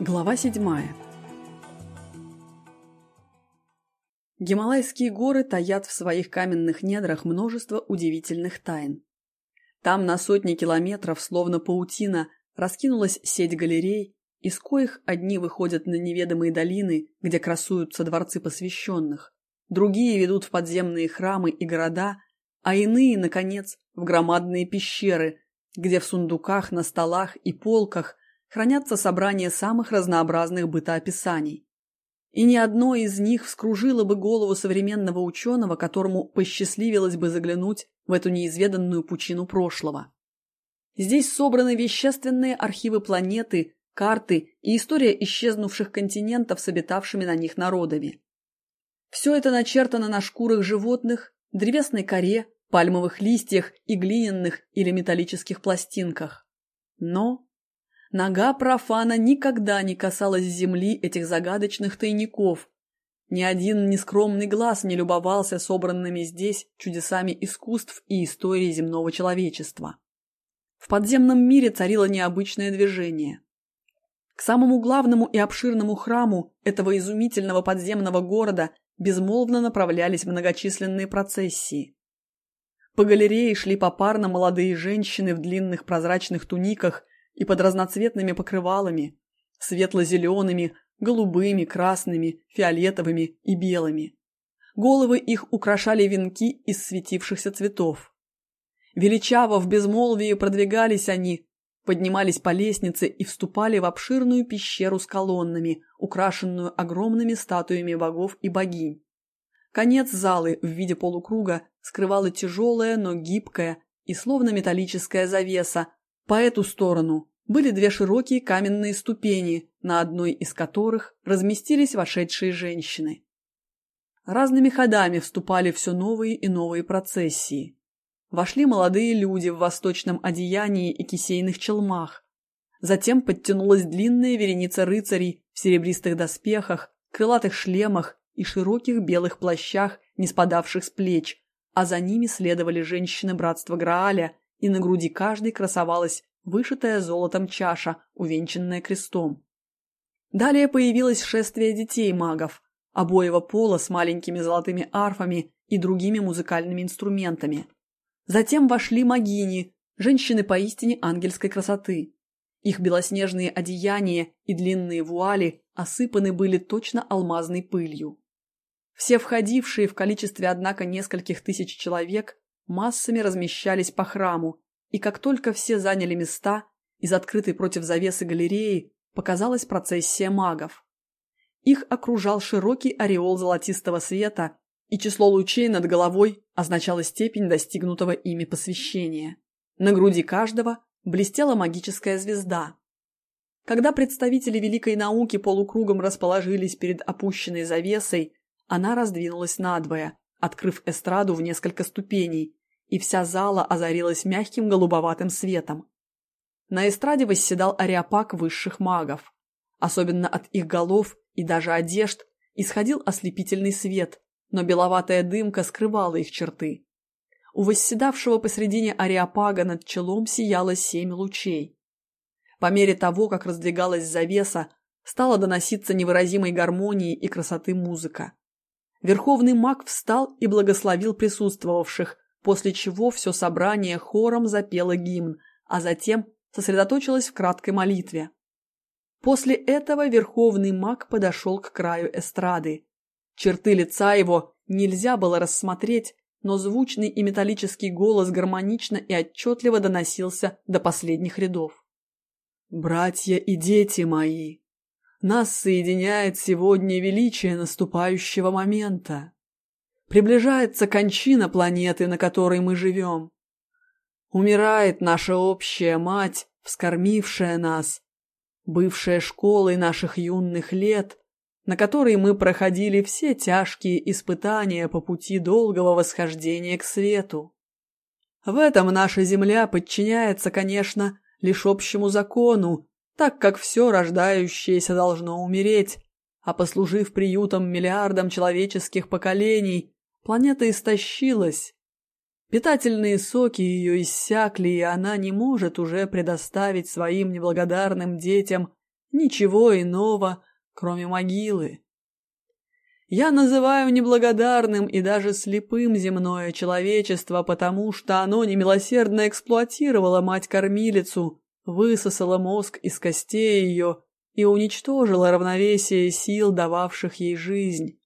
Глава седьмая Гималайские горы таят в своих каменных недрах множество удивительных тайн. Там на сотни километров, словно паутина, раскинулась сеть галерей, из коих одни выходят на неведомые долины, где красуются дворцы посвященных, другие ведут в подземные храмы и города, а иные, наконец, в громадные пещеры, где в сундуках, на столах и полках хранятся собрания самых разнообразных бытоописаний. И ни одно из них вскружило бы голову современного ученого, которому посчастливилось бы заглянуть в эту неизведанную пучину прошлого. Здесь собраны вещественные архивы планеты, карты и история исчезнувших континентов с обитавшими на них народами. Все это начертано на шкурах животных, древесной коре, пальмовых листьях и глиняных или металлических пластинках. Но Нога профана никогда не касалась земли этих загадочных тайников. Ни один нескромный глаз не любовался собранными здесь чудесами искусств и истории земного человечества. В подземном мире царило необычное движение. К самому главному и обширному храму этого изумительного подземного города безмолвно направлялись многочисленные процессии. По галерее шли попарно молодые женщины в длинных прозрачных туниках и под разноцветными покрывалами, светло-зелеными, голубыми, красными, фиолетовыми и белыми. Головы их украшали венки из светившихся цветов. Величаво в безмолвии продвигались они, поднимались по лестнице и вступали в обширную пещеру с колоннами, украшенную огромными статуями богов и богинь. Конец залы в виде полукруга скрывала тяжелая, но гибкая и словно металлическая завеса, по эту сторону были две широкие каменные ступени, на одной из которых разместились вошедшие женщины. Разными ходами вступали все новые и новые процессии. Вошли молодые люди в восточном одеянии и кисейных челмах. Затем подтянулась длинная вереница рыцарей в серебристых доспехах, крылатых шлемах и широких белых плащах, не спадавших с плеч, а за ними следовали женщины братства Грааля и на груди каждой красовалась вышитая золотом чаша, увенчанная крестом. Далее появилось шествие детей-магов, обоего пола с маленькими золотыми арфами и другими музыкальными инструментами. Затем вошли магини, женщины поистине ангельской красоты. Их белоснежные одеяния и длинные вуали осыпаны были точно алмазной пылью. Все входившие в количестве, однако, нескольких тысяч человек массами размещались по храму, и как только все заняли места, из открытой против завесы галереи показалась процессия магов. Их окружал широкий ореол золотистого света, и число лучей над головой означало степень достигнутого ими посвящения. На груди каждого блестела магическая звезда. Когда представители великой науки полукругом расположились перед опущенной завесой, она раздвинулась надвое, открыв эстраду в несколько ступеней, и вся зала озарилась мягким голубоватым светом. На эстраде восседал ариапак высших магов. Особенно от их голов и даже одежд исходил ослепительный свет, но беловатая дымка скрывала их черты. У восседавшего посредине ариапага над челом сияло семь лучей. По мере того, как раздвигалась завеса, стала доноситься невыразимой гармонии и красоты музыка. Верховный маг встал и благословил присутствовавших, после чего все собрание хором запело гимн, а затем сосредоточилось в краткой молитве. После этого верховный маг подошел к краю эстрады. Черты лица его нельзя было рассмотреть, но звучный и металлический голос гармонично и отчетливо доносился до последних рядов. «Братья и дети мои, нас соединяет сегодня величие наступающего момента. Приближается кончина планеты, на которой мы живем. Умирает наша общая мать, вскормившая нас, бывшая школой наших юных лет, на которой мы проходили все тяжкие испытания по пути долгого восхождения к свету. В этом наша Земля подчиняется, конечно, лишь общему закону, так как все рождающееся должно умереть, а послужив приютом миллиардам человеческих поколений, Планета истощилась. Питательные соки ее иссякли, и она не может уже предоставить своим неблагодарным детям ничего иного, кроме могилы. Я называю неблагодарным и даже слепым земное человечество, потому что оно немилосердно эксплуатировало мать-кормилицу, высосало мозг из костей ее и уничтожило равновесие сил, дававших ей жизнь.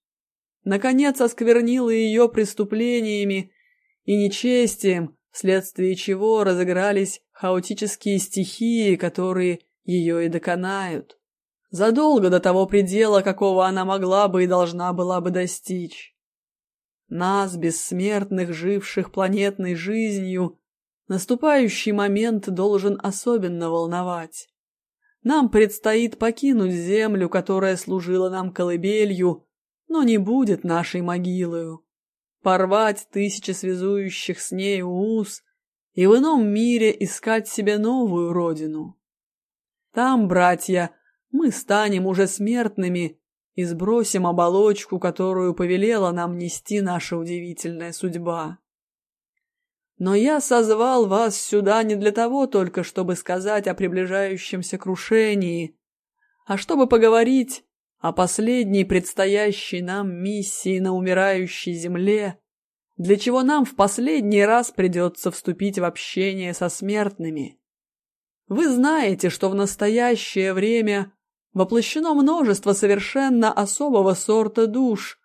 Наконец осквернило ее преступлениями и нечестием, вследствие чего разыгрались хаотические стихии, которые ее и доконают задолго до того предела, какого она могла бы и должна была бы достичь. Нас, бессмертных, живших планетной жизнью, наступающий момент должен особенно волновать. Нам предстоит покинуть землю, которая служила нам колыбелью, но не будет нашей могилою. Порвать тысячи связующих с ней уз и в ином мире искать себе новую родину. Там, братья, мы станем уже смертными и сбросим оболочку, которую повелела нам нести наша удивительная судьба. Но я созвал вас сюда не для того только, чтобы сказать о приближающемся крушении, а чтобы поговорить о последней предстоящей нам миссии на умирающей земле, для чего нам в последний раз придется вступить в общение со смертными. Вы знаете, что в настоящее время воплощено множество совершенно особого сорта душ.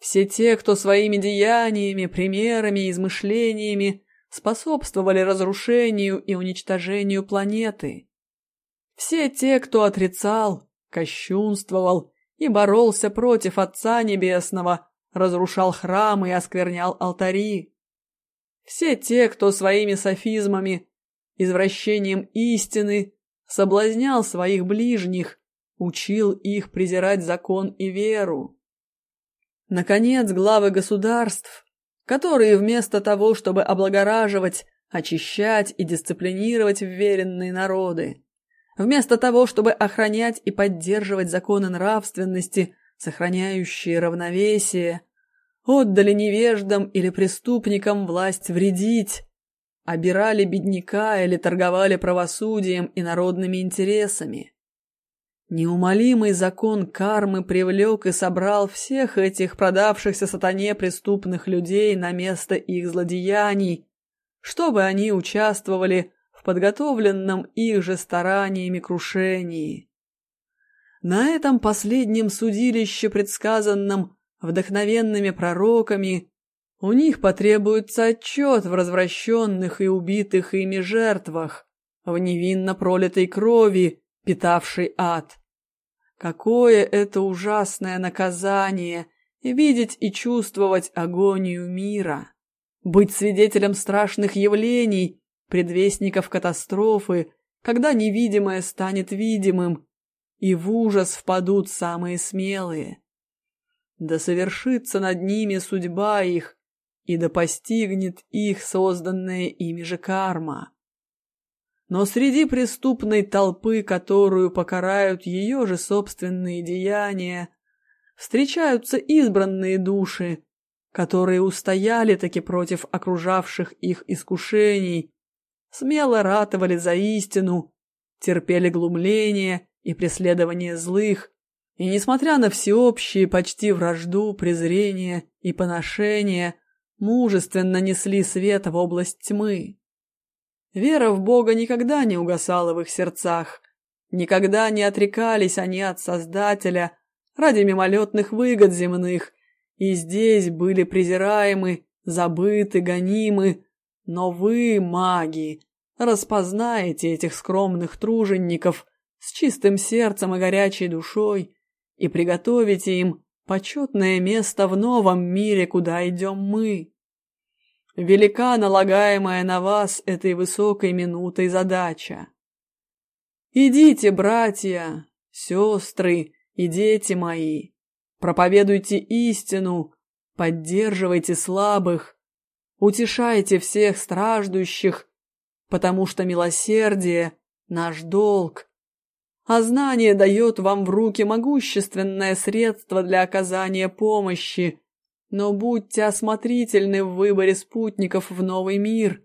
Все те, кто своими деяниями, примерами и измышлениями способствовали разрушению и уничтожению планеты. Все те, кто отрицал, кощунствовал и боролся против Отца Небесного, разрушал храмы и осквернял алтари. Все те, кто своими софизмами, извращением истины, соблазнял своих ближних, учил их презирать закон и веру. Наконец, главы государств, которые вместо того, чтобы облагораживать, очищать и дисциплинировать вверенные народы, вместо того, чтобы охранять и поддерживать законы нравственности, сохраняющие равновесие, отдали невеждам или преступникам власть вредить, обирали бедняка или торговали правосудием и народными интересами. Неумолимый закон кармы привлек и собрал всех этих продавшихся сатане преступных людей на место их злодеяний, чтобы они участвовали в подготовленном их же стараниями крушении. На этом последнем судилище, предсказанном вдохновенными пророками, у них потребуется отчет в развращенных и убитых ими жертвах, в невинно пролитой крови, питавшей ад. Какое это ужасное наказание — видеть и чувствовать агонию мира, быть свидетелем страшных явлений, предвестников катастрофы, когда невидимое станет видимым, и в ужас впадут самые смелые. Да совершится над ними судьба их, и да постигнет их созданная ими же карма. Но среди преступной толпы, которую покарают ее же собственные деяния, встречаются избранные души, которые устояли таки против окружавших их искушений, смело ратовали за истину, терпели глумление и преследование злых, и, несмотря на всеобщие почти вражду, презрение и поношение, мужественно несли свет в область тьмы. Вера в Бога никогда не угасала в их сердцах. Никогда не отрекались они от Создателя ради мимолетных выгод земных, и здесь были презираемы, забыты, гонимы. Но вы, маги, распознаете этих скромных тружеников с чистым сердцем и горячей душой и приготовите им почетное место в новом мире, куда идем мы. Велика налагаемая на вас этой высокой минутой задача. Идите, братья, сестры и дети мои, проповедуйте истину, поддерживайте слабых, утешайте всех страждущих, потому что милосердие — наш долг, а знание дает вам в руки могущественное средство для оказания помощи, но будьте осмотрительны в выборе спутников в новый мир,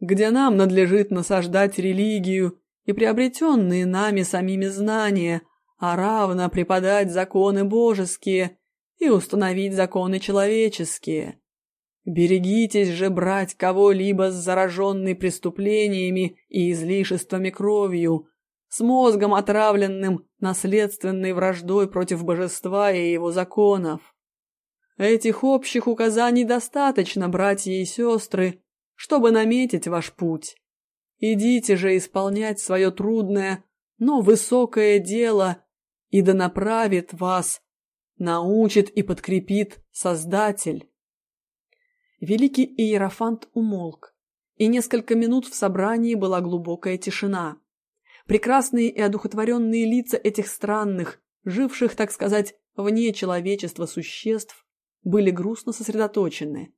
где нам надлежит насаждать религию и приобретенные нами самими знания, а равно преподать законы божеские и установить законы человеческие. Берегитесь же брать кого-либо с зараженной преступлениями и излишествами кровью, с мозгом отравленным наследственной враждой против божества и его законов. Этих общих указаний достаточно, братья и сестры, чтобы наметить ваш путь. Идите же исполнять свое трудное, но высокое дело, и да направит вас, научит и подкрепит Создатель. Великий Иерофант умолк, и несколько минут в собрании была глубокая тишина. Прекрасные и одухотворенные лица этих странных, живших, так сказать, вне человечества существ, были грустно сосредоточены.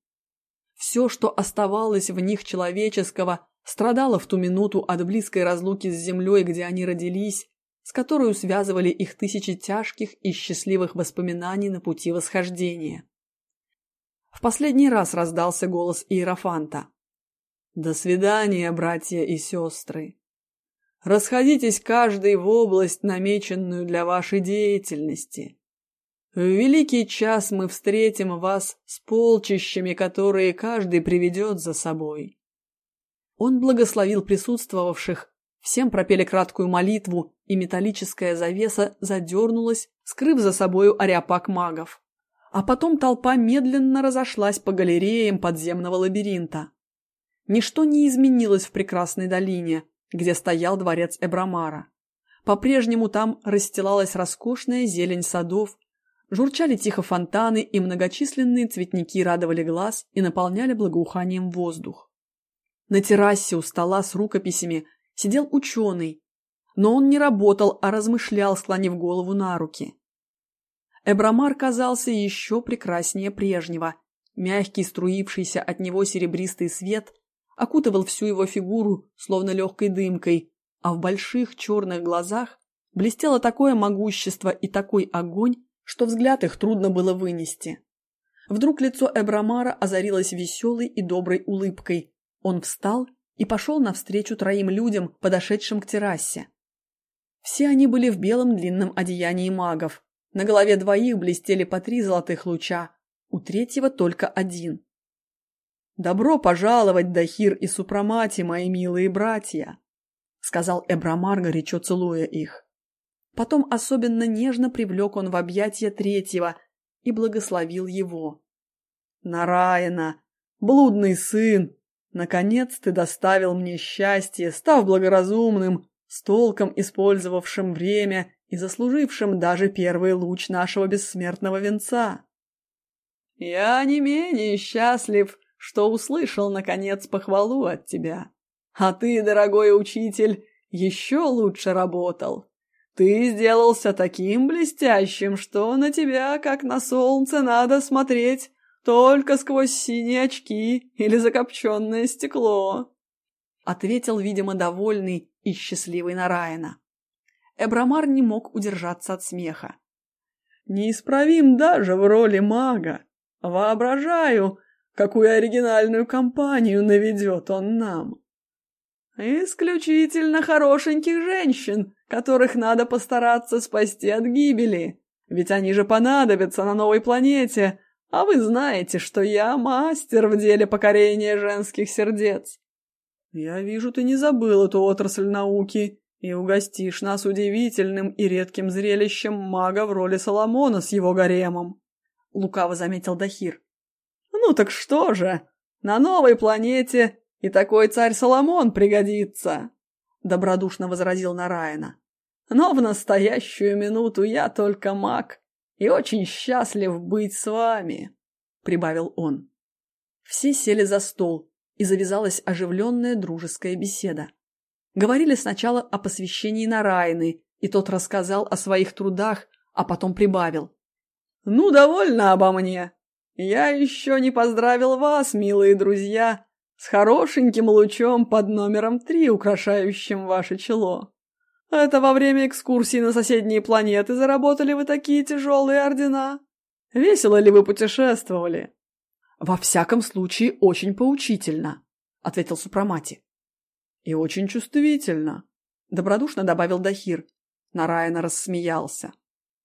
Все, что оставалось в них человеческого, страдало в ту минуту от близкой разлуки с землей, где они родились, с которой связывали их тысячи тяжких и счастливых воспоминаний на пути восхождения. В последний раз раздался голос Иерофанта. «До свидания, братья и сестры! Расходитесь каждый в область, намеченную для вашей деятельности. В великий час мы встретим вас с полчищами, которые каждый приведет за собой». Он благословил присутствовавших, всем пропели краткую молитву, и металлическая завеса задернулась, скрыв за собою ариапак магов. А потом толпа медленно разошлась по галереям подземного лабиринта. Ничто не изменилось в прекрасной долине, где стоял дворец Эбрамара. По-прежнему там расстилалась роскошная зелень садов, журчали тихо фонтаны и многочисленные цветники радовали глаз и наполняли благоуханием воздух. На террасе у стола с рукописями сидел ученый, но он не работал, а размышлял, склонив голову на руки. Эбрамар казался еще прекраснее прежнего. Мягкий, струившийся от него серебристый свет окутывал всю его фигуру, словно легкой дымкой, а в больших черных глазах блестело такое могущество и такой огонь, что взгляд их трудно было вынести. Вдруг лицо Эбрамара озарилось веселой и доброй улыбкой. Он встал и пошел навстречу троим людям, подошедшим к террасе. Все они были в белом длинном одеянии магов. На голове двоих блестели по три золотых луча, у третьего только один. «Добро пожаловать, Дахир и Супрамати, мои милые братья!» — сказал Эбрамар, горячо целуя их. Потом особенно нежно привлек он в объятия третьего и благословил его. «Нараина, блудный сын, наконец ты доставил мне счастье, став благоразумным, с толком использовавшим время и заслужившим даже первый луч нашего бессмертного венца. Я не менее счастлив, что услышал, наконец, похвалу от тебя. А ты, дорогой учитель, еще лучше работал. Ты сделался таким блестящим, что на тебя, как на солнце, надо смотреть только сквозь синие очки или закопченное стекло. Ответил, видимо, довольный и счастливый Нараина. Эбрамар не мог удержаться от смеха. «Неисправим даже в роли мага. Воображаю, какую оригинальную компанию наведет он нам. Исключительно хорошеньких женщин, которых надо постараться спасти от гибели, ведь они же понадобятся на новой планете, а вы знаете, что я мастер в деле покорения женских сердец. Я вижу, ты не забыл эту отрасль науки и угостишь нас удивительным и редким зрелищем мага в роли Соломона с его гаремом. Лукаво заметил Дахир. Ну так что же, на новой планете и такой царь Соломон пригодится, добродушно возразил Нараина. Но в настоящую минуту я только маг и очень счастлив быть с вами, прибавил он. Все сели за стол, и завязалась оживленная дружеская беседа. Говорили сначала о посвящении Нараяны, и тот рассказал о своих трудах, а потом прибавил. «Ну, довольно обо мне. Я еще не поздравил вас, милые друзья, с хорошеньким лучом под номером три, украшающим ваше чело. Это во время экскурсии на соседние планеты заработали вы такие тяжелые ордена? Весело ли вы путешествовали?» «Во всяком случае, очень поучительно», — ответил Супрамати. «И очень чувствительно. — добродушно добавил Дахир. Нараяна рассмеялся.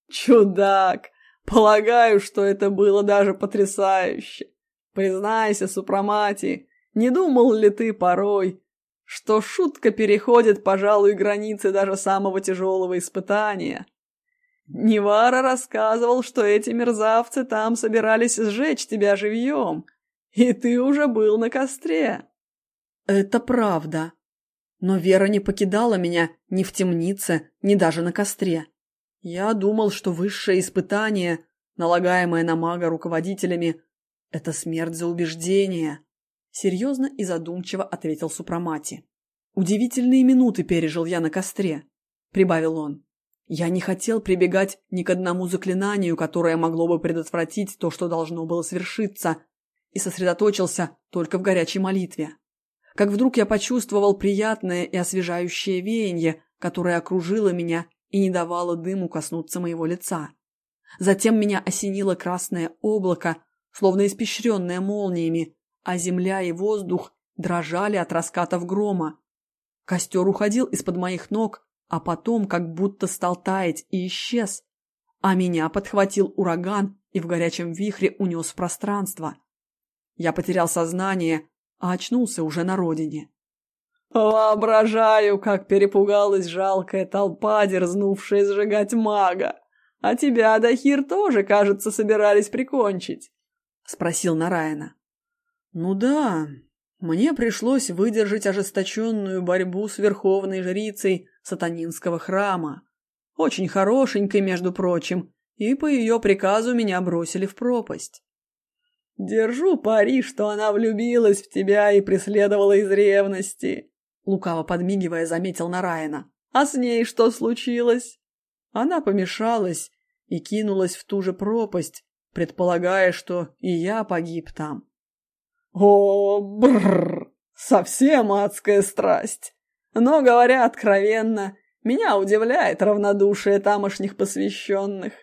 «Чудак! Полагаю, что это было даже потрясающе. Признайся, Супрамати, не думал ли ты порой, что шутка переходит, пожалуй, границы даже самого тяжелого испытания?» Невара рассказывал, что эти мерзавцы там собирались сжечь тебя живьем, и ты уже был на костре. Это правда. Но Вера не покидала меня ни в темнице, ни даже на костре. Я думал, что высшее испытание, налагаемое на мага руководителями, это смерть за убеждение. Серьезно и задумчиво ответил Супрамати. Удивительные минуты пережил я на костре, прибавил он. Я не хотел прибегать ни к одному заклинанию, которое могло бы предотвратить то, что должно было свершиться, и сосредоточился только в горячей молитве. Как вдруг я почувствовал приятное и освежающее веяние, которое окружило меня и не давало дыму коснуться моего лица. Затем меня осенило красное облако, словно испещренное молниями, а земля и воздух дрожали от раскатов грома. Костер уходил из-под моих ног, а потом как будто стал таять и исчез, а меня подхватил ураган и в горячем вихре унес в пространство. Я потерял сознание, а очнулся уже на родине. «Воображаю, как перепугалась жалкая толпа, дерзнувшая сжигать мага. А тебя, Дахир, тоже, кажется, собирались прикончить?» — спросил Нараина. «Ну да, мне пришлось выдержать ожесточенную борьбу с верховной жрицей сатанинского храма. Очень хорошенькой, между прочим, и по ее приказу меня бросили в пропасть. «Держу пари, что она влюбилась в тебя и преследовала из ревности», лукаво подмигивая, заметил Нараина. «А с ней что случилось?» Она помешалась и кинулась в ту же пропасть, предполагая, что и я погиб там. «О, бррр! Совсем адская страсть! Но, говоря откровенно, меня удивляет равнодушие тамошних посвященных.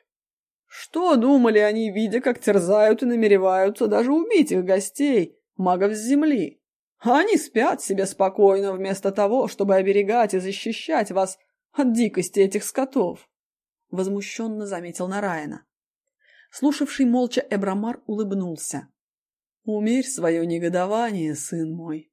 Что думали они, видя, как терзают и намереваются даже убить их гостей, магов с земли? Они спят себе спокойно, вместо того, чтобы оберегать и защищать вас от дикости этих скотов. Возмущенно заметил Нараина. Слушавший молча Эбрамар улыбнулся. «Умерь свое негодование, сын мой.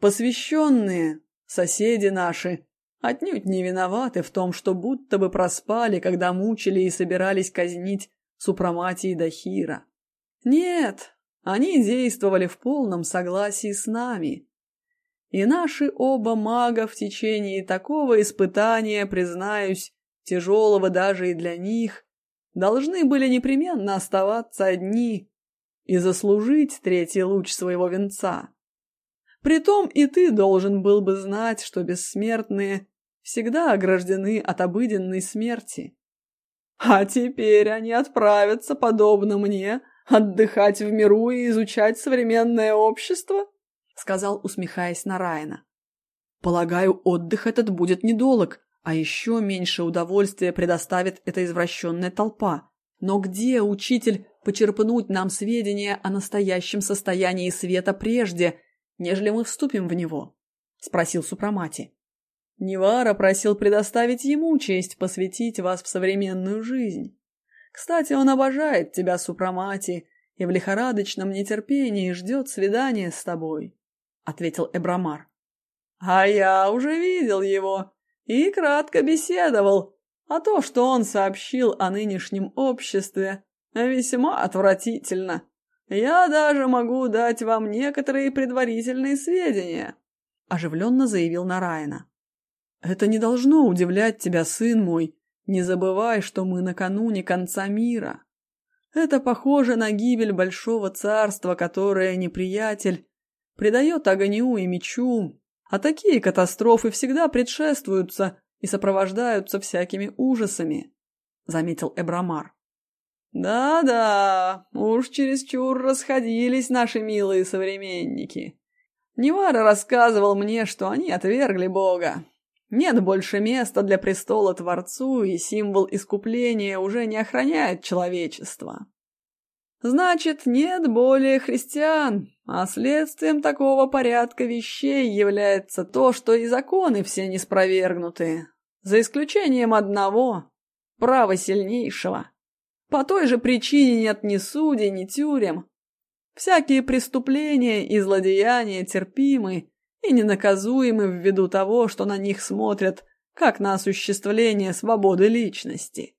Посвященные Соседи наши отнюдь не виноваты в том, что будто бы проспали, когда мучили и собирались казнить Супрамати и Дахира. Нет, они действовали в полном согласии с нами. И наши оба мага в течение такого испытания, признаюсь, тяжелого даже и для них, должны были непременно оставаться одни и заслужить третий луч своего венца. Притом и ты должен был бы знать, что бессмертные всегда ограждены от обыденной смерти. А теперь они отправятся, подобно мне, отдыхать в миру и изучать современное общество? Сказал, усмехаясь на Райана. Полагаю, отдых этот будет недолг, а еще меньше удовольствия предоставит эта извращенная толпа. Но где, учитель, почерпнуть нам сведения о настоящем состоянии света прежде, нежели мы вступим в него?» — спросил Супрамати. «Невара просил предоставить ему честь посвятить вас в современную жизнь. Кстати, он обожает тебя, Супрамати, и в лихорадочном нетерпении ждет свидания с тобой», — ответил Эбрамар. «А я уже видел его и кратко беседовал, а то, что он сообщил о нынешнем обществе, весьма отвратительно». Я даже могу дать вам некоторые предварительные сведения, оживленно заявил Нараина. Это не должно удивлять тебя, сын мой. Не забывай, что мы накануне конца мира. Это похоже на гибель большого царства, которое неприятель придает огню и мечу, а такие катастрофы всегда предшествуются и сопровождаются всякими ужасами, заметил Эбрамар. Да-да, уж чересчур расходились наши милые современники. Невара рассказывал мне, что они отвергли Бога. Нет больше места для престола Творцу, и символ искупления уже не охраняет человечество. Значит, нет более христиан, а следствием такого порядка вещей является то, что и законы все не за исключением одного – права сильнейшего. По той же причине нет ни судей, ни тюрем. Всякие преступления и злодеяния терпимы и ненаказуемы ввиду того, что на них смотрят как на осуществление свободы личности.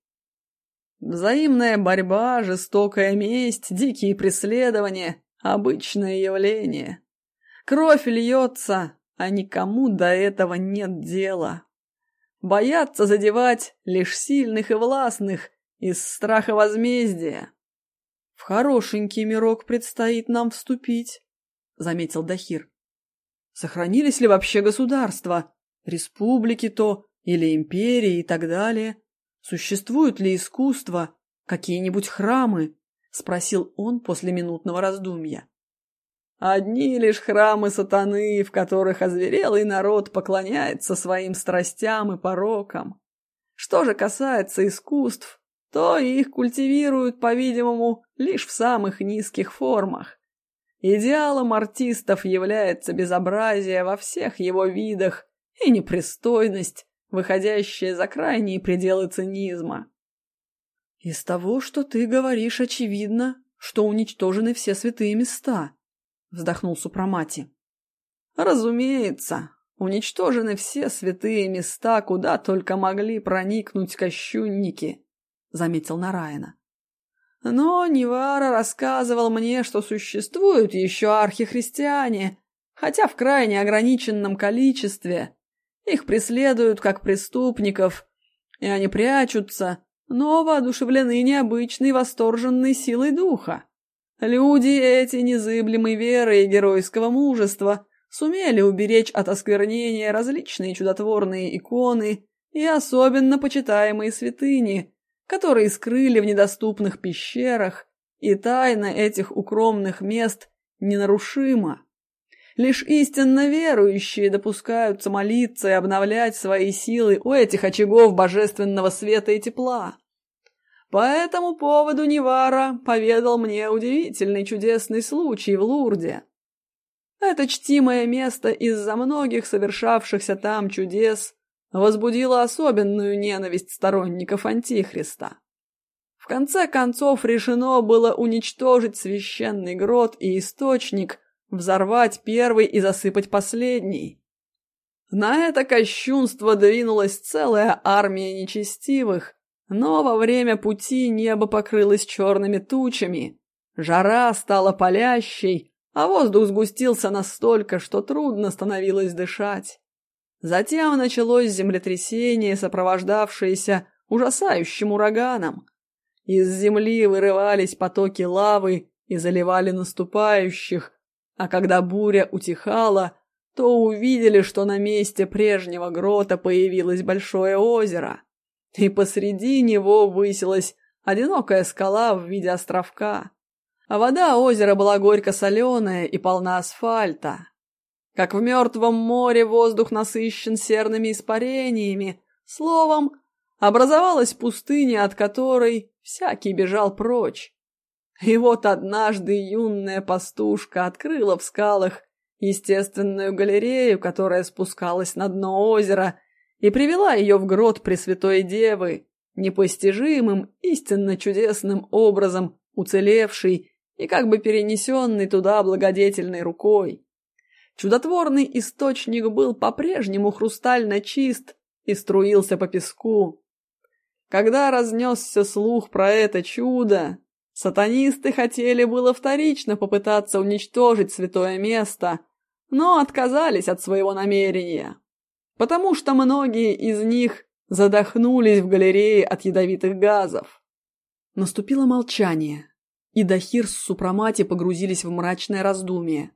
Взаимная борьба, жестокая месть, дикие преследования – обычное явление. Кровь льется, а никому до этого нет дела. Боятся задевать лишь сильных и властных из страха возмездия. В хорошенький мирок предстоит нам вступить, заметил Дахир. Сохранились ли вообще государства, республики то или империи и так далее? Существуют ли искусства, какие-нибудь храмы? Спросил он после минутного раздумья. Одни лишь храмы сатаны, в которых озверелый народ поклоняется своим страстям и порокам. Что же касается искусств, то их культивируют, по-видимому, лишь в самых низких формах. Идеалом артистов является безобразие во всех его видах и непристойность, выходящая за крайние пределы цинизма. «Из того, что ты говоришь, очевидно, что уничтожены все святые места», — вздохнул Супрамати. «Разумеется, уничтожены все святые места, куда только могли проникнуть кощунники», — заметил Нараина. «Но Нивара рассказывал мне, что существуют еще архихристиане, хотя в крайне ограниченном количестве, их преследуют как преступников, и они прячутся, но воодушевлены необычной восторженной силой духа. Люди эти незыблемой веры и геройского мужества сумели уберечь от осквернения различные чудотворные иконы и особенно почитаемые святыни, которые скрыли в недоступных пещерах, и тайна этих укромных мест ненарушима. Лишь истинно верующие допускаются молиться и обновлять свои силы у этих очагов божественного света и тепла. По этому поводу Невара поведал мне удивительный чудесный случай в Лурде. Это чтимое место из-за многих совершавшихся там чудес возбудило особенную ненависть сторонников Антихриста. В конце концов решено было уничтожить священный грот и источник – Взорвать первый и засыпать последний. На это кощунство двинулась целая армия нечестивых, но во время пути небо покрылось черными тучами, жара стала палящей, а воздух сгустился настолько, что трудно становилось дышать. Затем началось землетрясение, сопровождавшееся ужасающим ураганом. Из земли вырывались потоки лавы и заливали наступающих, а когда буря утихала, то увидели, что на месте прежнего грота появилось большое озеро, и посреди него высилась одинокая скала в виде островка. А вода озера была горько-соленая и полна асфальта. Как в мертвом море воздух насыщен серными испарениями, словом, образовалась пустыня, от которой всякий бежал прочь. И вот однажды юная пастушка открыла в скалах естественную галерею, которая спускалась на дно озера, и привела ее в грот Пресвятой Девы, непостижимым, истинно чудесным образом уцелевший и как бы перенесенный туда благодетельной рукой. Чудотворный источник был по-прежнему хрустально чист и струился по песку. Когда разнесся слух про это чудо, Сатанисты хотели было вторично попытаться уничтожить святое место, но отказались от своего намерения, потому что многие из них задохнулись в галерее от ядовитых газов. Наступило молчание, и Дахир с Супрамати погрузились в мрачное раздумие,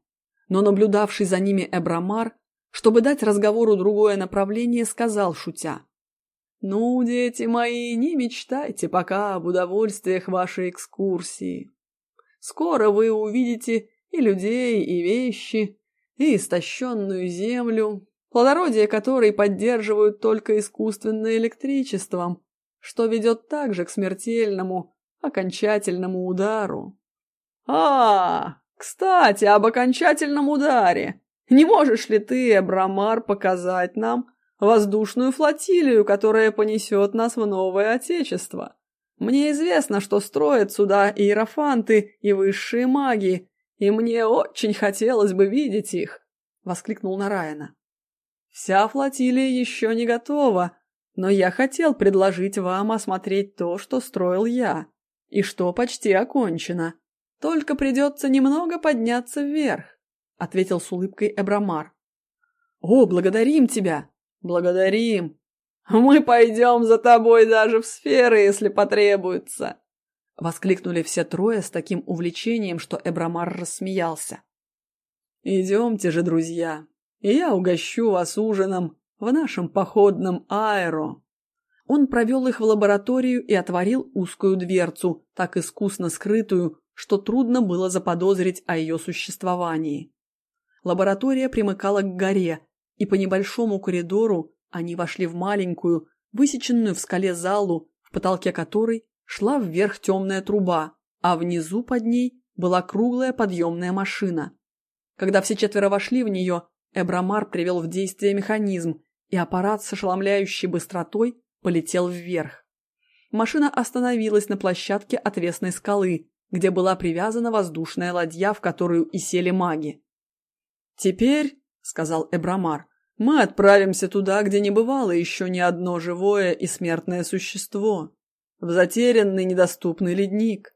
но наблюдавший за ними Эбрамар, чтобы дать разговору другое направление, сказал, шутя. «Ну, дети мои, не мечтайте пока об удовольствиях вашей экскурсии. Скоро вы увидите и людей, и вещи, и истощенную землю, плодородие которой поддерживают только искусственное электричеством, что ведет также к смертельному, окончательному удару. А, кстати, об окончательном ударе. Не можешь ли ты, Эбрамар, показать нам воздушную флотилию, которая понесет нас в новое отечество? Мне известно, что строят сюда иерофанты и высшие маги, и мне очень хотелось бы видеть их, — воскликнул Нараяна. Вся флотилия еще не готова, но я хотел предложить вам осмотреть то, что строил я, и что почти окончено. Только придется немного подняться вверх, — ответил с улыбкой Эбрамар. О, благодарим тебя! Благодарим! Мы пойдем за тобой даже в сферы, если потребуется! Воскликнули все трое с таким увлечением, что Эбрамар рассмеялся. Идемте же, друзья, и я угощу вас ужином в нашем походном аэро. Он провел их в лабораторию и отворил узкую дверцу, так искусно скрытую, что трудно было заподозрить о ее существовании. Лаборатория примыкала к горе, и по небольшому коридору они вошли в маленькую, высеченную в скале залу, в потолке которой шла вверх темная труба, а внизу под ней была круглая подъемная машина. Когда все четверо вошли в нее, Эбрамар привел в действие механизм, и аппарат с ошеломляющей быстротой полетел вверх. Машина остановилась на площадке отвесной скалы, где была привязана воздушная ладья, в которую и сели маги. «Теперь», — сказал Эбрамар, — «мы отправимся туда, где не бывало еще ни одно живое и смертное существо, в затерянный недоступный ледник».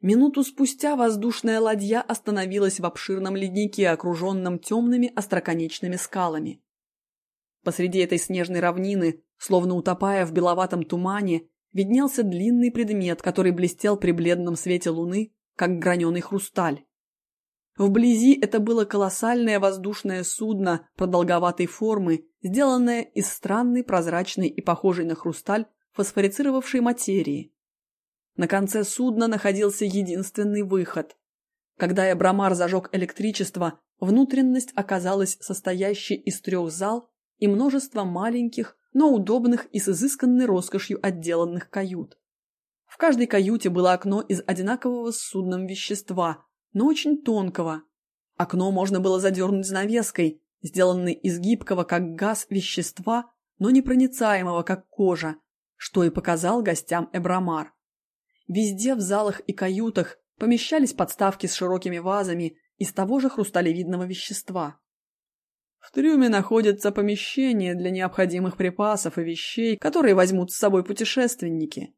Минуту спустя воздушная ладья остановилась в обширном леднике, окруженном темными остроконечными скалами. Посреди этой снежной равнины, словно утопая в беловатом тумане, виднелся длинный предмет, который блестел при бледном свете луны, как граненый хрусталь. Вблизи это было колоссальное воздушное судно продолговатой формы, сделанное из странной прозрачной и похожей на хрусталь фосфорицировавшей материи. На конце судна находился единственный выход. Когда Эбрамар зажег электричество, внутренность оказалась состоящей из трех зал и множества маленьких, но удобных и с изысканной роскошью отделанных кают. В каждой каюте было окно из одинакового с судном вещества, но очень тонкого. Окно можно было задернуть занавеской, сделанной из гибкого, как газ, вещества, но непроницаемого, как кожа, что и показал гостям Эбрамар. Везде в залах и каютах помещались подставки с широкими вазами из того же хрусталевидного вещества. В трюме находится помещение для необходимых припасов и вещей, которые возьмут с собой путешественники.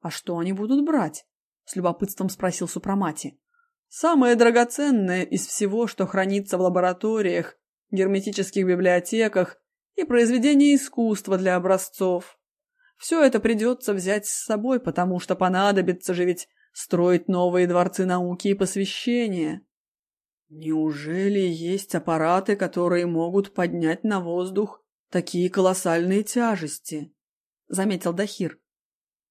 А что они будут брать? С любопытством спросил Супрамати. Самое драгоценное из всего, что хранится в лабораториях, герметических библиотеках и произведения искусства для образцов. Все это придется взять с собой, потому что понадобится же ведь строить новые дворцы науки и посвящения. Неужели есть аппараты, которые могут поднять на воздух такие колоссальные тяжести? Заметил Дахир.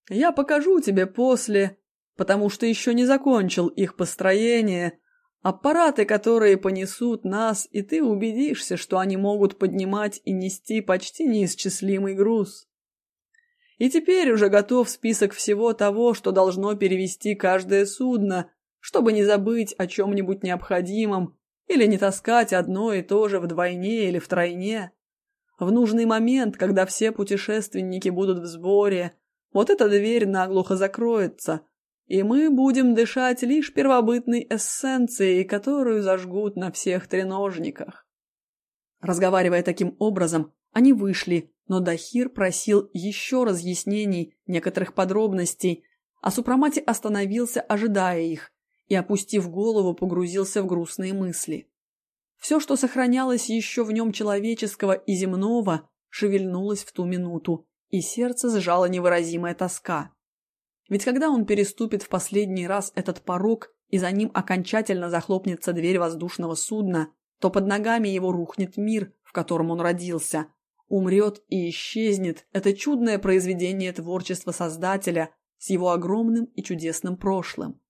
Я покажу тебе после, потому что еще не закончил их построение, аппараты, которые понесут нас, и ты убедишься, что они могут поднимать и нести почти неисчислимый груз. И теперь уже готов список всего того, что должно перевести каждое судно, чтобы не забыть о чем-нибудь необходимом или не таскать одно и то же вдвойне или втройне. В нужный момент, когда все путешественники будут в сборе, вот эта дверь наглухо закроется, и мы будем дышать лишь первобытной эссенцией, которую зажгут на всех треножниках. Разговаривая таким образом, они вышли, но Дахир просил еще разъяснений некоторых подробностей, а Супрамати остановился, ожидая их, и, опустив голову, погрузился в грустные мысли. Все, что сохранялось еще в нем человеческого и земного, шевельнулось в ту минуту, и сердце сжало невыразимая тоска. Ведь когда он переступит в последний раз этот порог, и за ним окончательно захлопнется дверь воздушного судна, то под ногами его рухнет мир, в котором он родился, умрет и исчезнет это чудное произведение творчества Создателя с его огромным и чудесным прошлым.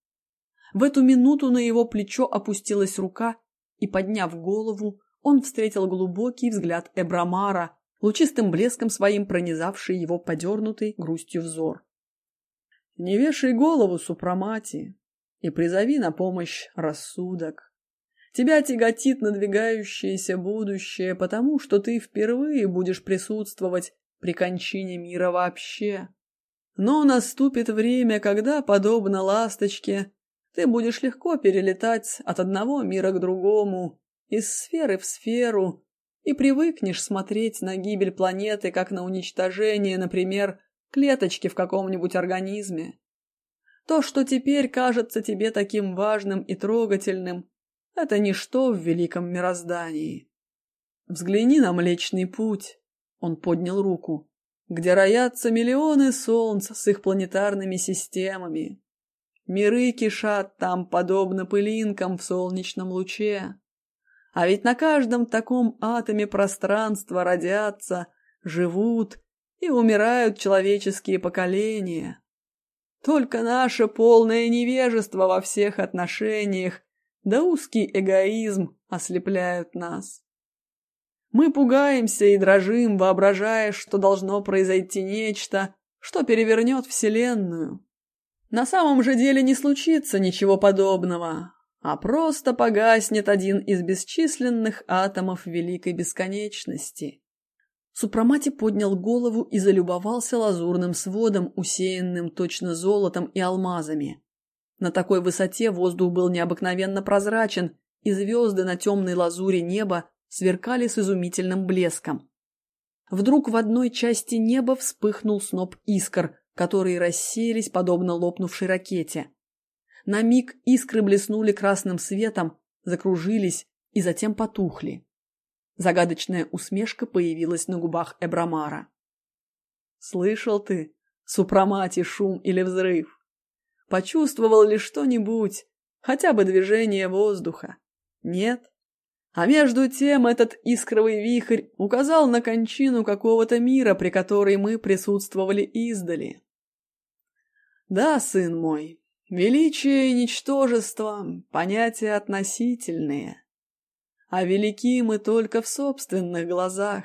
В эту минуту на его плечо опустилась рука, и, подняв голову, он встретил глубокий взгляд Эбрамара, лучистым блеском своим пронизавший его подернутый грустью взор. «Не вешай голову, Супрамати. и призови на помощь рассудок. Тебя тяготит надвигающееся будущее, потому что ты впервые будешь присутствовать при кончине мира вообще. Но наступит время, когда, подобно ласточке, ты будешь легко перелетать от одного мира к другому, из сферы в сферу, и привыкнешь смотреть на гибель планеты как на уничтожение, например, клеточки в каком-нибудь организме. То, что теперь кажется тебе таким важным и трогательным, это ничто в великом мироздании. Взгляни на Млечный Путь. Он поднял руку. Где роятся миллионы солнц с их планетарными системами. Миры кишат там, подобно пылинкам в солнечном луче. А ведь на каждом таком атоме пространства родятся, живут и умирают человеческие поколения. Только наше полное невежество во всех отношениях да узкий эгоизм ослепляют нас. Мы пугаемся и дрожим, воображая, что должно произойти нечто, что перевернет Вселенную. На самом же деле не случится ничего подобного, а просто погаснет один из бесчисленных атомов великой бесконечности. Супрамати поднял голову и залюбовался лазурным сводом, усеянным точно золотом и алмазами. На такой высоте воздух был необыкновенно прозрачен, и звезды на темной лазуре неба сверкали с изумительным блеском. Вдруг в одной части неба вспыхнул сноп искр, которые рассеялись подобно лопнувшей ракете. На миг искры блеснули красным светом, закружились и затем потухли. Загадочная усмешка появилась на губах Эбрамара. «Слышал ты, супрамати, шум или взрыв?» Почувствовал ли что-нибудь, хотя бы движение воздуха? Нет. А между тем этот искровый вихрь указал на кончину какого-то мира, при которой мы присутствовали издали. Да, сын мой, величие и ничтожество — понятия относительные. А велики мы только в собственных глазах.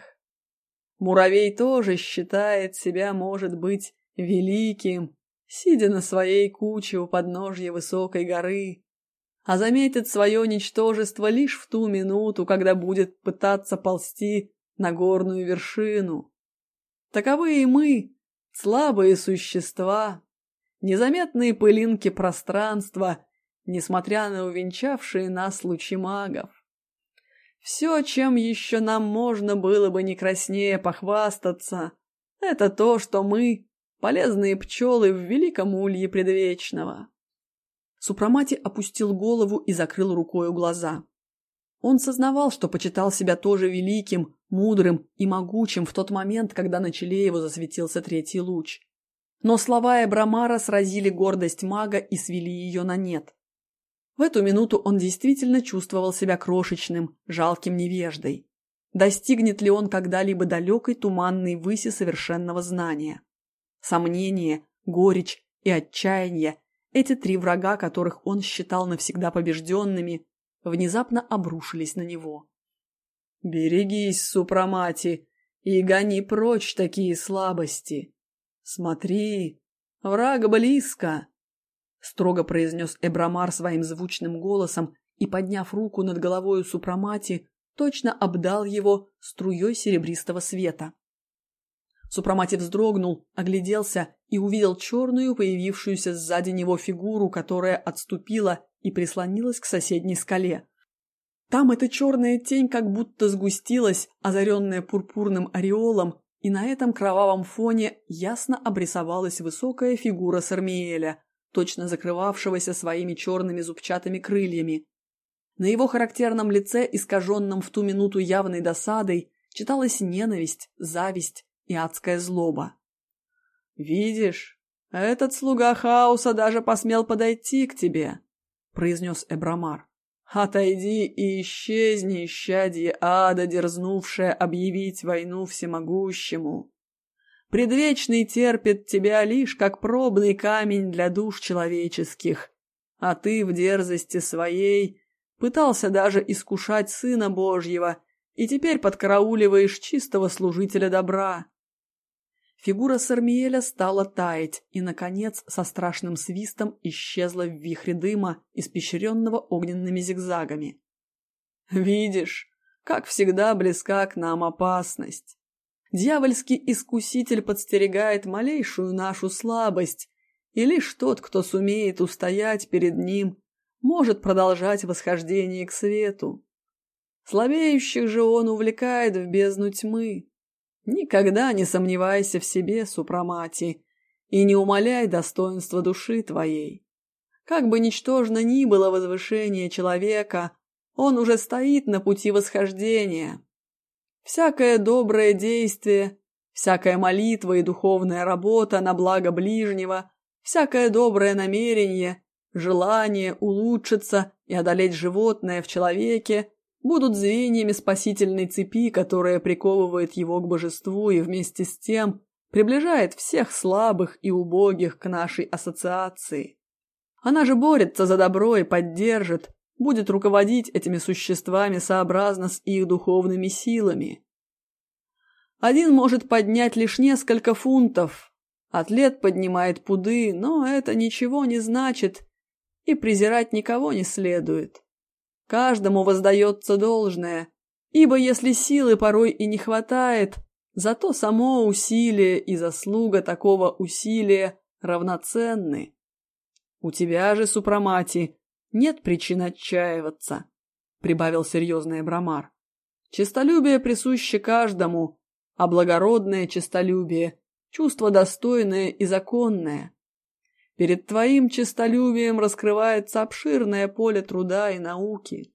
Муравей тоже считает себя, может быть, великим, сидя на своей куче у подножья высокой горы, а заметит свое ничтожество лишь в ту минуту, когда будет пытаться ползти на горную вершину. Таковы и мы, слабые существа, незаметные пылинки пространства, несмотря на увенчавшие нас лучи магов. Все, чем еще нам можно было бы не краснее похвастаться, это то, что мы Полезные пчелы в великом улье предвечного. Супрамати опустил голову и закрыл рукою глаза. Он сознавал, что почитал себя тоже великим, мудрым и могучим в тот момент, когда на челе его засветился третий луч. Но слова Эбрамара сразили гордость мага и свели ее на нет. В эту минуту он действительно чувствовал себя крошечным, жалким невеждой. Достигнет ли он когда-либо далекой туманной выси совершенного знания? Сомнение, горечь и отчаяние, эти три врага, которых он считал навсегда побежденными, внезапно обрушились на него. «Берегись, супрамати, и гони прочь такие слабости. Смотри, враг близко!» Строго произнес Эбрамар своим звучным голосом и, подняв руку над головой супрамати, точно обдал его струей серебристого света. Супрамати вздрогнул, огляделся и увидел черную, появившуюся сзади него фигуру, которая отступила и прислонилась к соседней скале. Там эта черная тень как будто сгустилась, озаренная пурпурным ореолом, и на этом кровавом фоне ясно обрисовалась высокая фигура Сармиэля, точно закрывавшегося своими черными зубчатыми крыльями. На его характерном лице, искаженном в ту минуту явной досадой, читалась ненависть, зависть, и адская злоба. «Видишь, этот слуга хаоса даже посмел подойти к тебе», — произнес Эбрамар. «Отойди и исчезни, исчадье ада, дерзнувшее объявить войну всемогущему. Предвечный терпит тебя лишь как пробный камень для душ человеческих, а ты в дерзости своей пытался даже искушать Сына Божьего и теперь подкарауливаешь чистого служителя добра. Фигура Сармиэля стала таять и, наконец, со страшным свистом исчезла в вихре дыма, испещренного огненными зигзагами. «Видишь, как всегда близка к нам опасность. Дьявольский искуситель подстерегает малейшую нашу слабость, и лишь тот, кто сумеет устоять перед ним, может продолжать восхождение к свету. Слабеющих же он увлекает в бездну тьмы, Никогда не сомневайся в себе, супрамати, и не умаляй достоинства души твоей. Как бы ничтожно ни было возвышение человека, он уже стоит на пути восхождения. Всякое доброе действие, всякая молитва и духовная работа на благо ближнего, всякое доброе намерение, желание улучшиться и одолеть животное в человеке будут звеньями спасительной цепи, которая приковывает его к божеству и вместе с тем приближает всех слабых и убогих к нашей ассоциации. Она же борется за добро и поддержит, будет руководить этими существами сообразно с их духовными силами. Один может поднять лишь несколько фунтов, атлет поднимает пуды, но это ничего не значит, и презирать никого не следует. Каждому воздается должное, ибо если силы порой и не хватает, зато само усилие и заслуга такого усилия равноценны. У тебя же, Супрамати, нет причин отчаиваться, прибавил серьезный Брамар. Честолюбие присуще каждому, а благородное честолюбие – чувство достойное и законное. Перед твоим честолюбием раскрывается обширное поле труда и науки.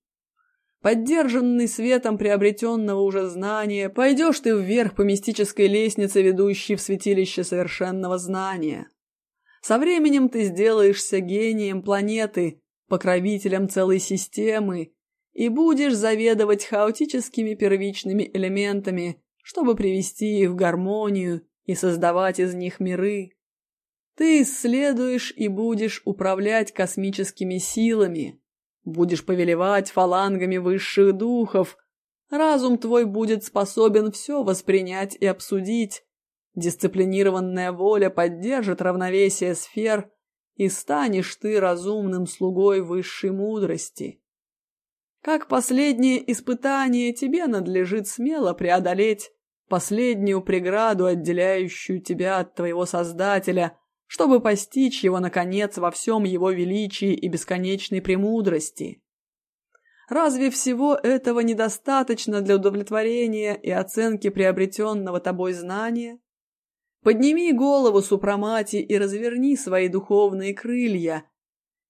Поддержанный светом приобретенного уже знания, пойдешь ты вверх по мистической лестнице, ведущей в святилище совершенного знания. Со временем ты сделаешься гением планеты, покровителем целой системы, и будешь заведовать хаотическими первичными элементами, чтобы привести их в гармонию и создавать из них миры. Ты исследуешь и будешь управлять космическими силами, будешь повелевать фалангами высших духов. Разум твой будет способен все воспринять и обсудить. Дисциплинированная воля поддержит равновесие сфер, и станешь ты разумным слугой высшей мудрости. Как последнее испытание тебе надлежит смело преодолеть последнюю преграду, отделяющую тебя от твоего Создателя, чтобы постичь его, наконец, во всем его величии и бесконечной премудрости. Разве всего этого недостаточно для удовлетворения и оценки приобретенного тобой знания? Подними голову, Супрамати, и разверни свои духовные крылья.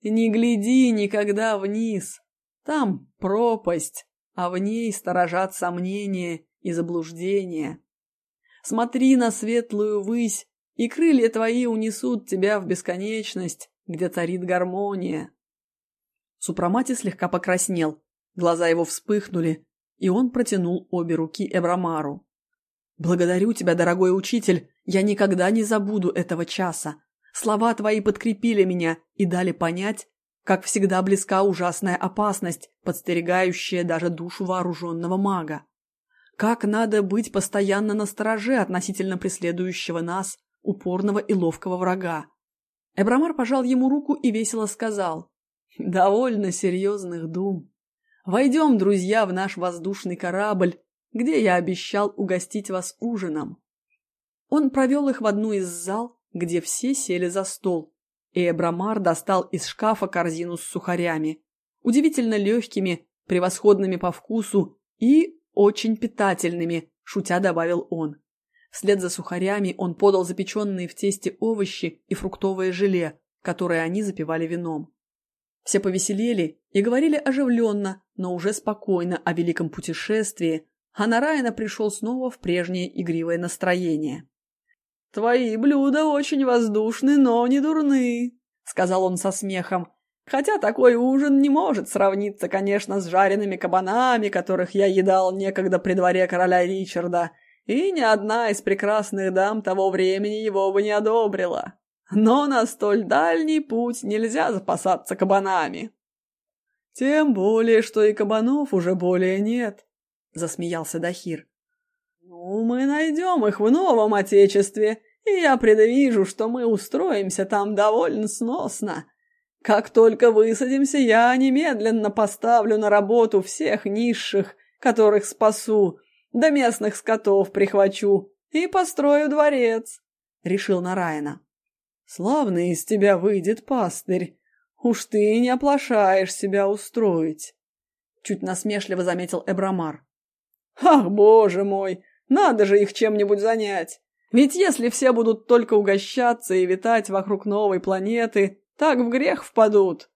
Не гляди никогда вниз. Там пропасть, а в ней сторожат сомнения и заблуждения. Смотри на светлую высь и крылья твои унесут тебя в бесконечность, где царит гармония. Супрамати слегка покраснел, глаза его вспыхнули, и он протянул обе руки Эбрамару. «Благодарю тебя, дорогой учитель, я никогда не забуду этого часа. Слова твои подкрепили меня и дали понять, как всегда близка ужасная опасность, подстерегающая даже душу вооруженного мага. Как надо быть постоянно настороже относительно преследующего нас упорного и ловкого врага. Эбрамар пожал ему руку и весело сказал. «Довольно серьезных дум. Войдем, друзья, в наш воздушный корабль, где я обещал угостить вас ужином». Он провел их в одну из зал, где все сели за стол, и Эбрамар достал из шкафа корзину с сухарями, удивительно легкими, превосходными по вкусу и очень питательными, шутя добавил он. Вслед за сухарями он подал запеченные в тесте овощи и фруктовое желе, которое они запивали вином. Все повеселели и говорили оживленно, но уже спокойно о великом путешествии, а Нараяна пришел снова в прежнее игривое настроение. «Твои блюда очень воздушны, но не дурны», — сказал он со смехом. «Хотя такой ужин не может сравниться, конечно, с жареными кабанами, которых я едал некогда при дворе короля Ричарда, и ни одна из прекрасных дам того времени его бы не одобрила. Но на столь дальний путь нельзя запасаться кабанами. Тем более, что и кабанов уже более нет, засмеялся Дахир. Ну, мы найдем их в новом отечестве, и я предвижу, что мы устроимся там довольно сносно. Как только высадимся, я немедленно поставлю на работу всех низших, которых спасу, да местных скотов прихвачу и построю дворец», — решил Нараина. «Славный из тебя выйдет пастырь. Уж ты не оплошаешь себя устроить», — чуть насмешливо заметил Эбрамар. «Ах, боже мой, надо же их чем-нибудь занять! Ведь если все будут только угощаться и витать вокруг новой планеты, так в грех впадут.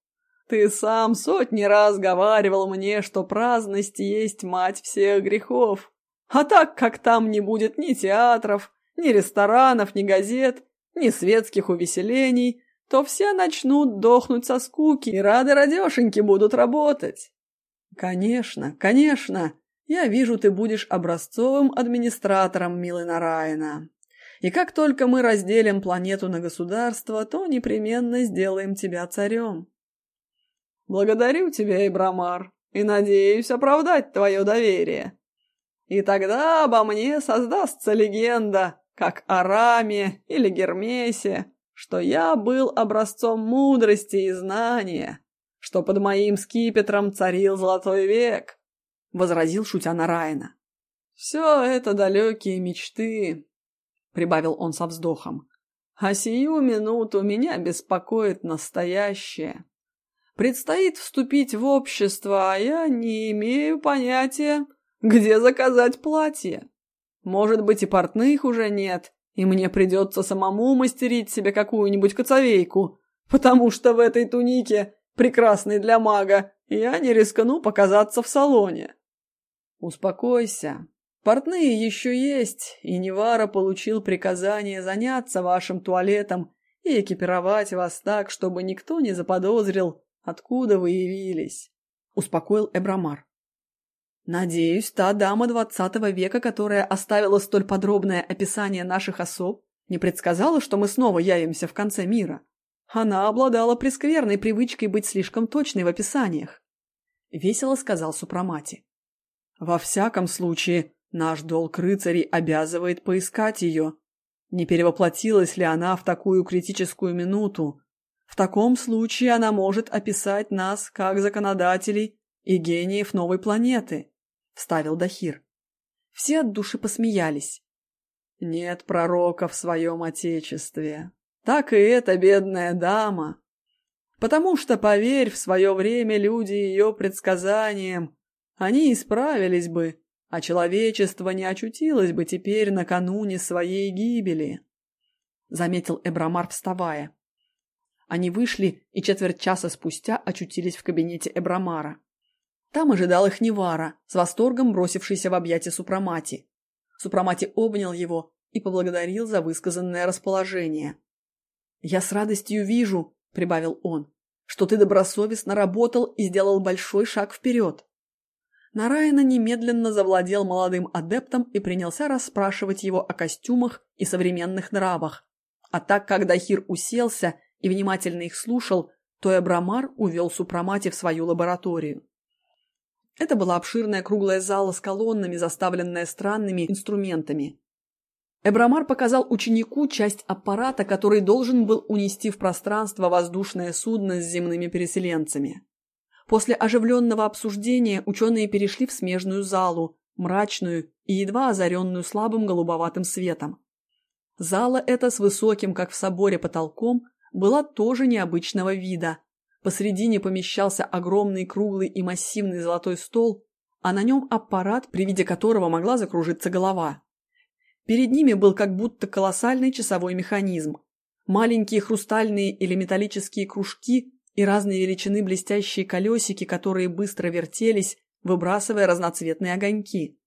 Ты сам сотни раз говаривал мне, что праздность есть мать всех грехов. А так как там не будет ни театров, ни ресторанов, ни газет, ни светских увеселений, то все начнут дохнуть со скуки и рады радешеньки будут работать. Конечно, конечно, я вижу, ты будешь образцовым администратором, милый Нараина. И как только мы разделим планету на государства, то непременно сделаем тебя царем. Благодарю тебя, Ибрамар, и надеюсь оправдать твое доверие. И тогда обо мне создастся легенда, как о Раме или Гермесе, что я был образцом мудрости и знания, что под моим скипетром царил золотой век, — возразил шутя Нараина. Все это далекие мечты, прибавил он со вздохом. А сию минуту меня беспокоит настоящее. Предстоит вступить в общество, а я не имею понятия, где заказать платье. Может быть, и портных уже нет, и мне придется самому мастерить себе какую-нибудь коцовейку, потому что в этой тунике, прекрасной для мага, я не рискну показаться в салоне. Успокойся, Портные еще есть, и Невара получил приказание заняться вашим туалетом и экипировать вас так, чтобы никто не заподозрил, откуда вы явились», — успокоил Эбрамар. «Надеюсь, та дама двадцатого века, которая оставила столь подробное описание наших особ, не предсказала, что мы снова явимся в конце мира. Она обладала прескверной привычкой быть слишком точной в описаниях», — весело сказал Супрамати. «Во всяком случае, Наш долг рыцарей обязывает поискать ее. Не перевоплотилась ли она в такую критическую минуту? В таком случае она может описать нас как законодателей и гениев новой планеты, — вставил Дахир. Все от души посмеялись. Нет пророка в своем отечестве. Так и эта бедная дама. Потому что, поверь, в свое время люди ее предсказаниям, они исправились бы, а человечество не очутилось бы теперь накануне своей гибели», — заметил Эбрамар, вставая. Они вышли и четверть часа спустя очутились в кабинете Эбрамара. Там ожидал их Невара, с восторгом бросившийся в объятия Супрамати. Супрамати обнял его и поблагодарил за высказанное расположение. «Я с радостью вижу», — прибавил он, — «что ты добросовестно работал и сделал большой шаг вперед. Нарайна немедленно завладел молодым адептом и принялся расспрашивать его о костюмах и современных нравах. А так как Дахир уселся и внимательно их слушал, то Эбрамар увел Супрамати в свою лабораторию. Это была обширная круглая зала с колоннами, заставленная странными инструментами. Эбрамар показал ученику часть аппарата, который должен был унести в пространство воздушное судно с земными переселенцами. После оживленного обсуждения ученые перешли в смежную залу, мрачную и едва озаренную слабым голубоватым светом. Зала эта с высоким, как в соборе, потолком была тоже необычного вида. Посредине помещался огромный круглый и массивный золотой стол, а на нем аппарат, при виде которого могла закружиться голова. Перед ними был как будто колоссальный часовой механизм. Маленькие хрустальные или металлические кружки и разные величины блестящие колесики, которые быстро вертелись, выбрасывая разноцветные огоньки.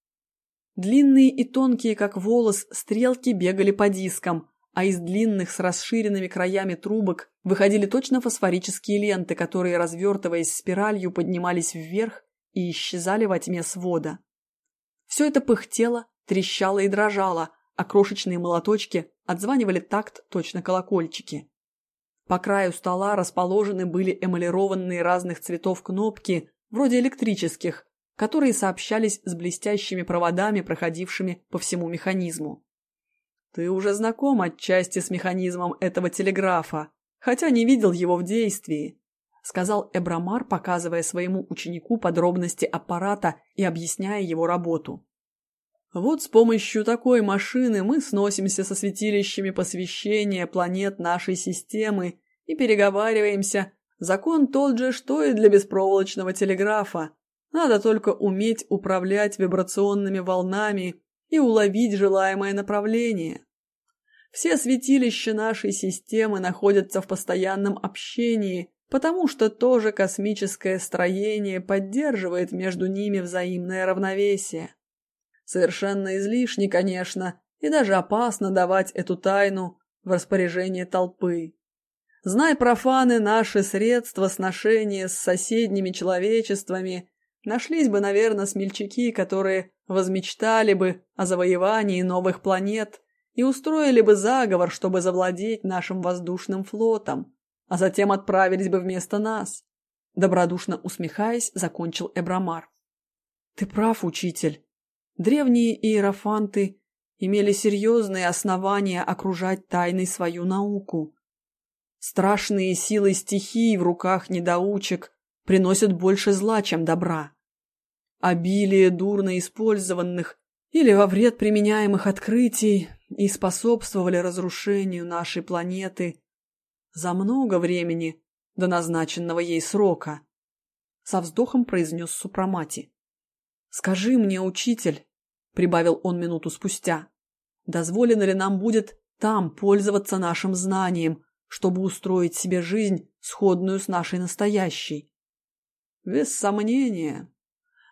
Длинные и тонкие, как волос, стрелки бегали по дискам, а из длинных с расширенными краями трубок выходили точно фосфорические ленты, которые, развертываясь спиралью, поднимались вверх и исчезали во тьме свода. Все это пыхтело, трещало и дрожало, а крошечные молоточки отзванивали такт точно колокольчики. По краю стола расположены были эмалированные разных цветов кнопки, вроде электрических, которые сообщались с блестящими проводами, проходившими по всему механизму. «Ты уже знаком отчасти с механизмом этого телеграфа, хотя не видел его в действии», сказал Эбрамар, показывая своему ученику подробности аппарата и объясняя его работу. Вот с помощью такой машины мы сносимся со святилищами посвящения планет нашей системы и переговариваемся. Закон тот же, что и для беспроволочного телеграфа. Надо только уметь управлять вибрационными волнами и уловить желаемое направление. Все святилища нашей системы находятся в постоянном общении, потому что тоже космическое строение поддерживает между ними взаимное равновесие. Совершенно излишне, конечно, и даже опасно давать эту тайну в распоряжение толпы. Знай, профаны, наши средства сношения с соседними человечествами, нашлись бы, наверное, смельчаки, которые возмечтали бы о завоевании новых планет и устроили бы заговор, чтобы завладеть нашим воздушным флотом, а затем отправились бы вместо нас. Добродушно усмехаясь, закончил Эбрамар. Ты прав, учитель. Древние иерофанты имели серьезные основания окружать тайной свою науку. Страшные силы стихий в руках недоучек приносят больше зла, чем добра. Обилие дурно использованных или во вред применяемых открытий и способствовали разрушению нашей планеты за много времени до назначенного ей срока. Со вздохом произнес Супрамати. «Скажи мне, учитель, прибавил он минуту спустя. Дозволено ли нам будет там пользоваться нашим знанием, чтобы устроить себе жизнь, сходную с нашей настоящей? Без сомнения.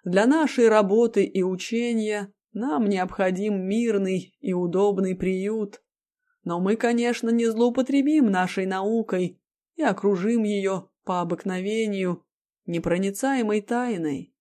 Для нашей работы и учения нам необходим мирный и удобный приют. Но мы, конечно, не злоупотребим нашей наукой и окружим ее по обыкновению непроницаемой тайной.